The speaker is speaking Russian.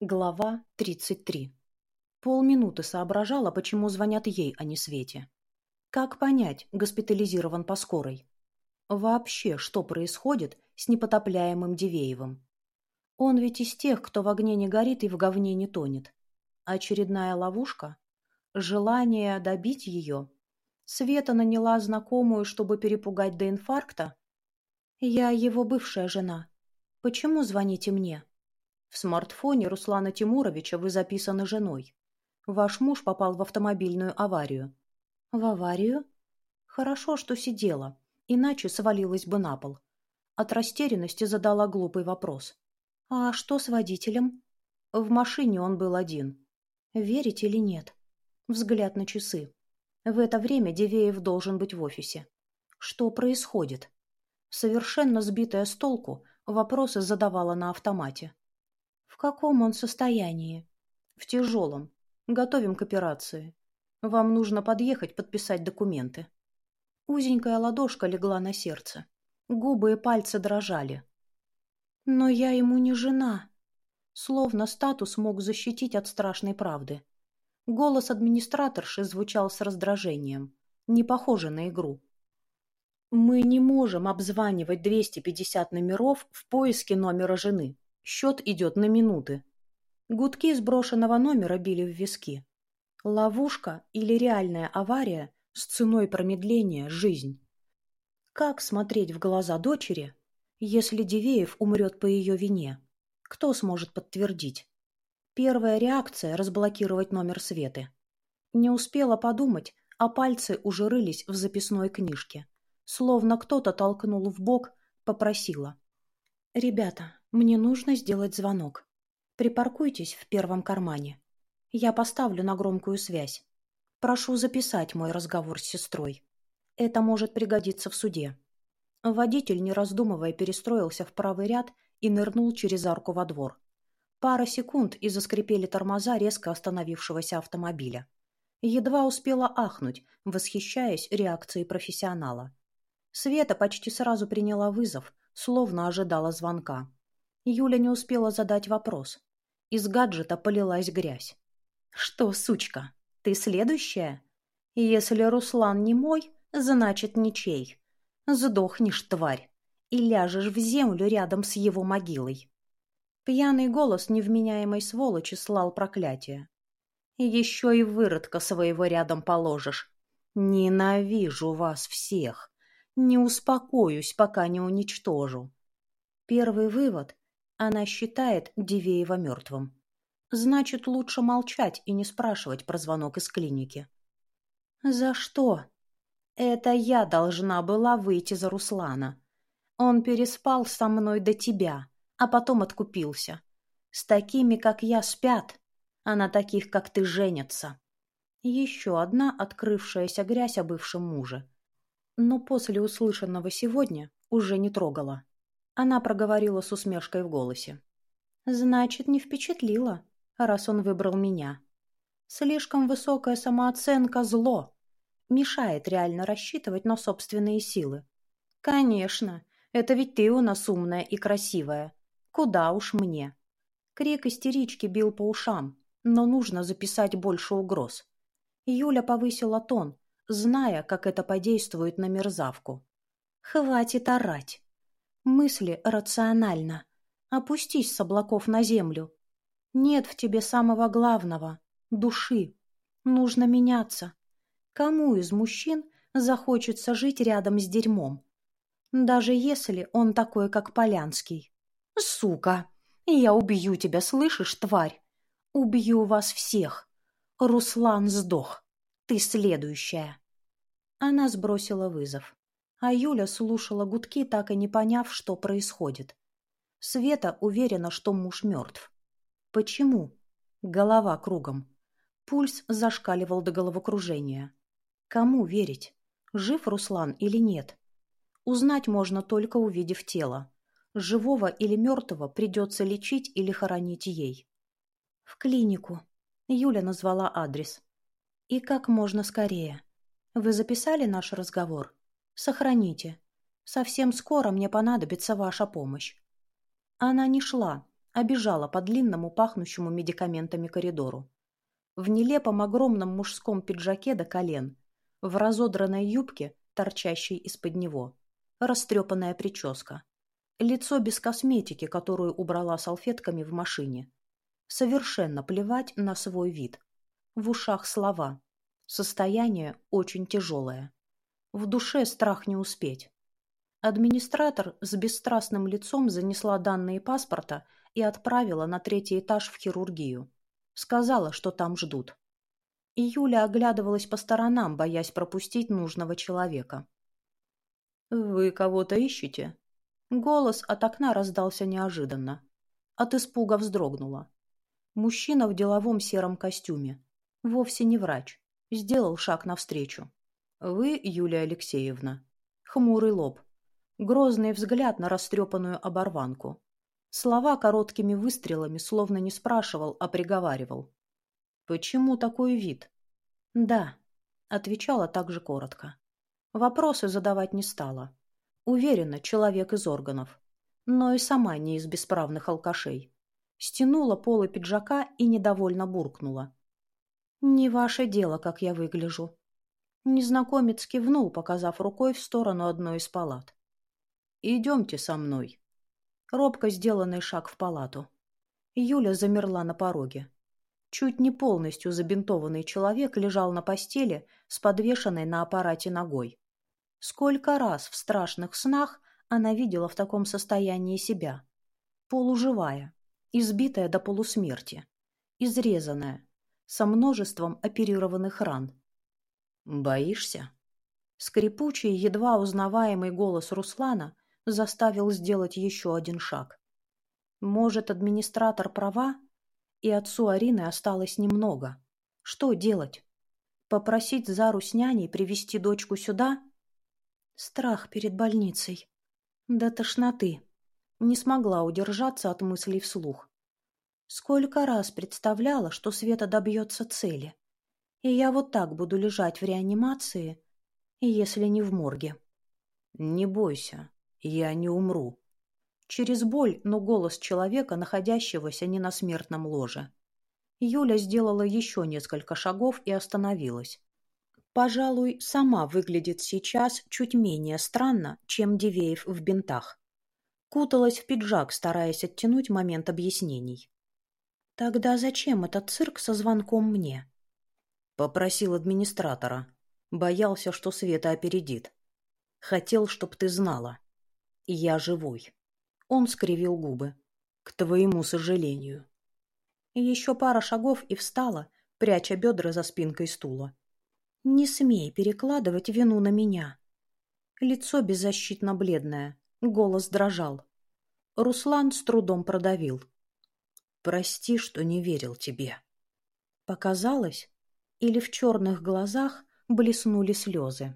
Глава 33. Полминуты соображала, почему звонят ей, а не Свете. Как понять, госпитализирован по скорой? Вообще, что происходит с непотопляемым Дивеевым? Он ведь из тех, кто в огне не горит и в говне не тонет. Очередная ловушка? Желание добить ее? Света наняла знакомую, чтобы перепугать до инфаркта? Я его бывшая жена. Почему звоните мне? В смартфоне Руслана Тимуровича вы записаны женой. Ваш муж попал в автомобильную аварию. В аварию? Хорошо, что сидела, иначе свалилась бы на пол. От растерянности задала глупый вопрос. А что с водителем? В машине он был один. Верить или нет? Взгляд на часы. В это время Дивеев должен быть в офисе. Что происходит? Совершенно сбитая с толку, вопросы задавала на автомате. Каком он состоянии? В тяжелом. Готовим к операции. Вам нужно подъехать подписать документы. Узенькая ладошка легла на сердце. Губы и пальцы дрожали. Но я ему не жена. Словно статус мог защитить от страшной правды. Голос администраторши звучал с раздражением. Не похоже на игру. Мы не можем обзванивать 250 номеров в поиске номера жены. Счет идет на минуты. Гудки сброшенного номера били в виски. Ловушка или реальная авария с ценой промедления – жизнь. Как смотреть в глаза дочери, если Дивеев умрет по ее вине? Кто сможет подтвердить? Первая реакция – разблокировать номер Светы. Не успела подумать, а пальцы уже рылись в записной книжке. Словно кто-то толкнул в бок, попросила. «Ребята, мне нужно сделать звонок. Припаркуйтесь в первом кармане. Я поставлю на громкую связь. Прошу записать мой разговор с сестрой. Это может пригодиться в суде. Водитель, не раздумывая, перестроился в правый ряд и нырнул через арку во двор. Пара секунд и заскрипели тормоза резко остановившегося автомобиля. Едва успела ахнуть, восхищаясь реакцией профессионала. Света почти сразу приняла вызов, словно ожидала звонка. Юля не успела задать вопрос. Из гаджета полилась грязь. «Что, сучка, ты следующая? Если Руслан не мой, значит ничей. Сдохнешь, тварь, и ляжешь в землю рядом с его могилой». Пьяный голос невменяемой сволочи слал проклятие. «Еще и выродка своего рядом положишь. Ненавижу вас всех. Не успокоюсь, пока не уничтожу». Первый вывод она считает Дивеева мертвым. Значит, лучше молчать и не спрашивать про звонок из клиники. «За что?» «Это я должна была выйти за Руслана. Он переспал со мной до тебя, а потом откупился. С такими, как я, спят, а на таких, как ты, женятся». Еще одна открывшаяся грязь о бывшем муже. Но после услышанного сегодня уже не трогала. Она проговорила с усмешкой в голосе. «Значит, не впечатлила, раз он выбрал меня. Слишком высокая самооценка – зло. Мешает реально рассчитывать на собственные силы. Конечно, это ведь ты у нас умная и красивая. Куда уж мне». Крик истерички бил по ушам, но нужно записать больше угроз. Юля повысила тон, зная, как это подействует на мерзавку. «Хватит орать. Мысли рационально. Опустись с облаков на землю. Нет в тебе самого главного — души. Нужно меняться. Кому из мужчин захочется жить рядом с дерьмом? Даже если он такой, как Полянский. Сука! Я убью тебя, слышишь, тварь? Убью вас всех. Руслан сдох. Ты следующая. Она сбросила вызов а Юля слушала гудки, так и не поняв, что происходит. Света уверена, что муж мертв. Почему? Голова кругом. Пульс зашкаливал до головокружения. Кому верить? Жив Руслан или нет? Узнать можно только увидев тело. Живого или мертвого придется лечить или хоронить ей. В клинику. Юля назвала адрес. И как можно скорее. Вы записали наш разговор? Сохраните. Совсем скоро мне понадобится ваша помощь. Она не шла, обежала по длинному пахнущему медикаментами коридору. В нелепом огромном мужском пиджаке до колен, в разодранной юбке, торчащей из-под него, растрепанная прическа. Лицо без косметики, которую убрала салфетками в машине. Совершенно плевать на свой вид. В ушах слова. Состояние очень тяжелое. В душе страх не успеть. Администратор с бесстрастным лицом занесла данные паспорта и отправила на третий этаж в хирургию. Сказала, что там ждут. И Юля оглядывалась по сторонам, боясь пропустить нужного человека. «Вы кого-то ищете?» Голос от окна раздался неожиданно. От испуга вздрогнула. Мужчина в деловом сером костюме. Вовсе не врач. Сделал шаг навстречу. «Вы, Юлия Алексеевна?» Хмурый лоб. Грозный взгляд на растрепанную оборванку. Слова короткими выстрелами, словно не спрашивал, а приговаривал. «Почему такой вид?» «Да», — отвечала также коротко. Вопросы задавать не стала. Уверена, человек из органов. Но и сама не из бесправных алкашей. Стянула полы пиджака и недовольно буркнула. «Не ваше дело, как я выгляжу». Незнакомец кивнул, показав рукой в сторону одной из палат. «Идемте со мной». Робко сделанный шаг в палату. Юля замерла на пороге. Чуть не полностью забинтованный человек лежал на постели с подвешенной на аппарате ногой. Сколько раз в страшных снах она видела в таком состоянии себя. Полуживая, избитая до полусмерти, изрезанная, со множеством оперированных ран. «Боишься?» Скрипучий, едва узнаваемый голос Руслана заставил сделать еще один шаг. Может, администратор права, и отцу Арины осталось немного. Что делать? Попросить Зару с няней привести дочку сюда? Страх перед больницей. До тошноты. Не смогла удержаться от мыслей вслух. Сколько раз представляла, что Света добьется цели. И я вот так буду лежать в реанимации, если не в морге. Не бойся, я не умру. Через боль, но голос человека, находящегося не на смертном ложе. Юля сделала еще несколько шагов и остановилась. Пожалуй, сама выглядит сейчас чуть менее странно, чем Дивеев в бинтах. Куталась в пиджак, стараясь оттянуть момент объяснений. «Тогда зачем этот цирк со звонком мне?» Попросил администратора. Боялся, что Света опередит. Хотел, чтоб ты знала. Я живой. Он скривил губы. К твоему сожалению. Еще пара шагов и встала, пряча бедра за спинкой стула. Не смей перекладывать вину на меня. Лицо беззащитно бледное, голос дрожал. Руслан с трудом продавил. Прости, что не верил тебе. Показалось, или в черных глазах блеснули слезы.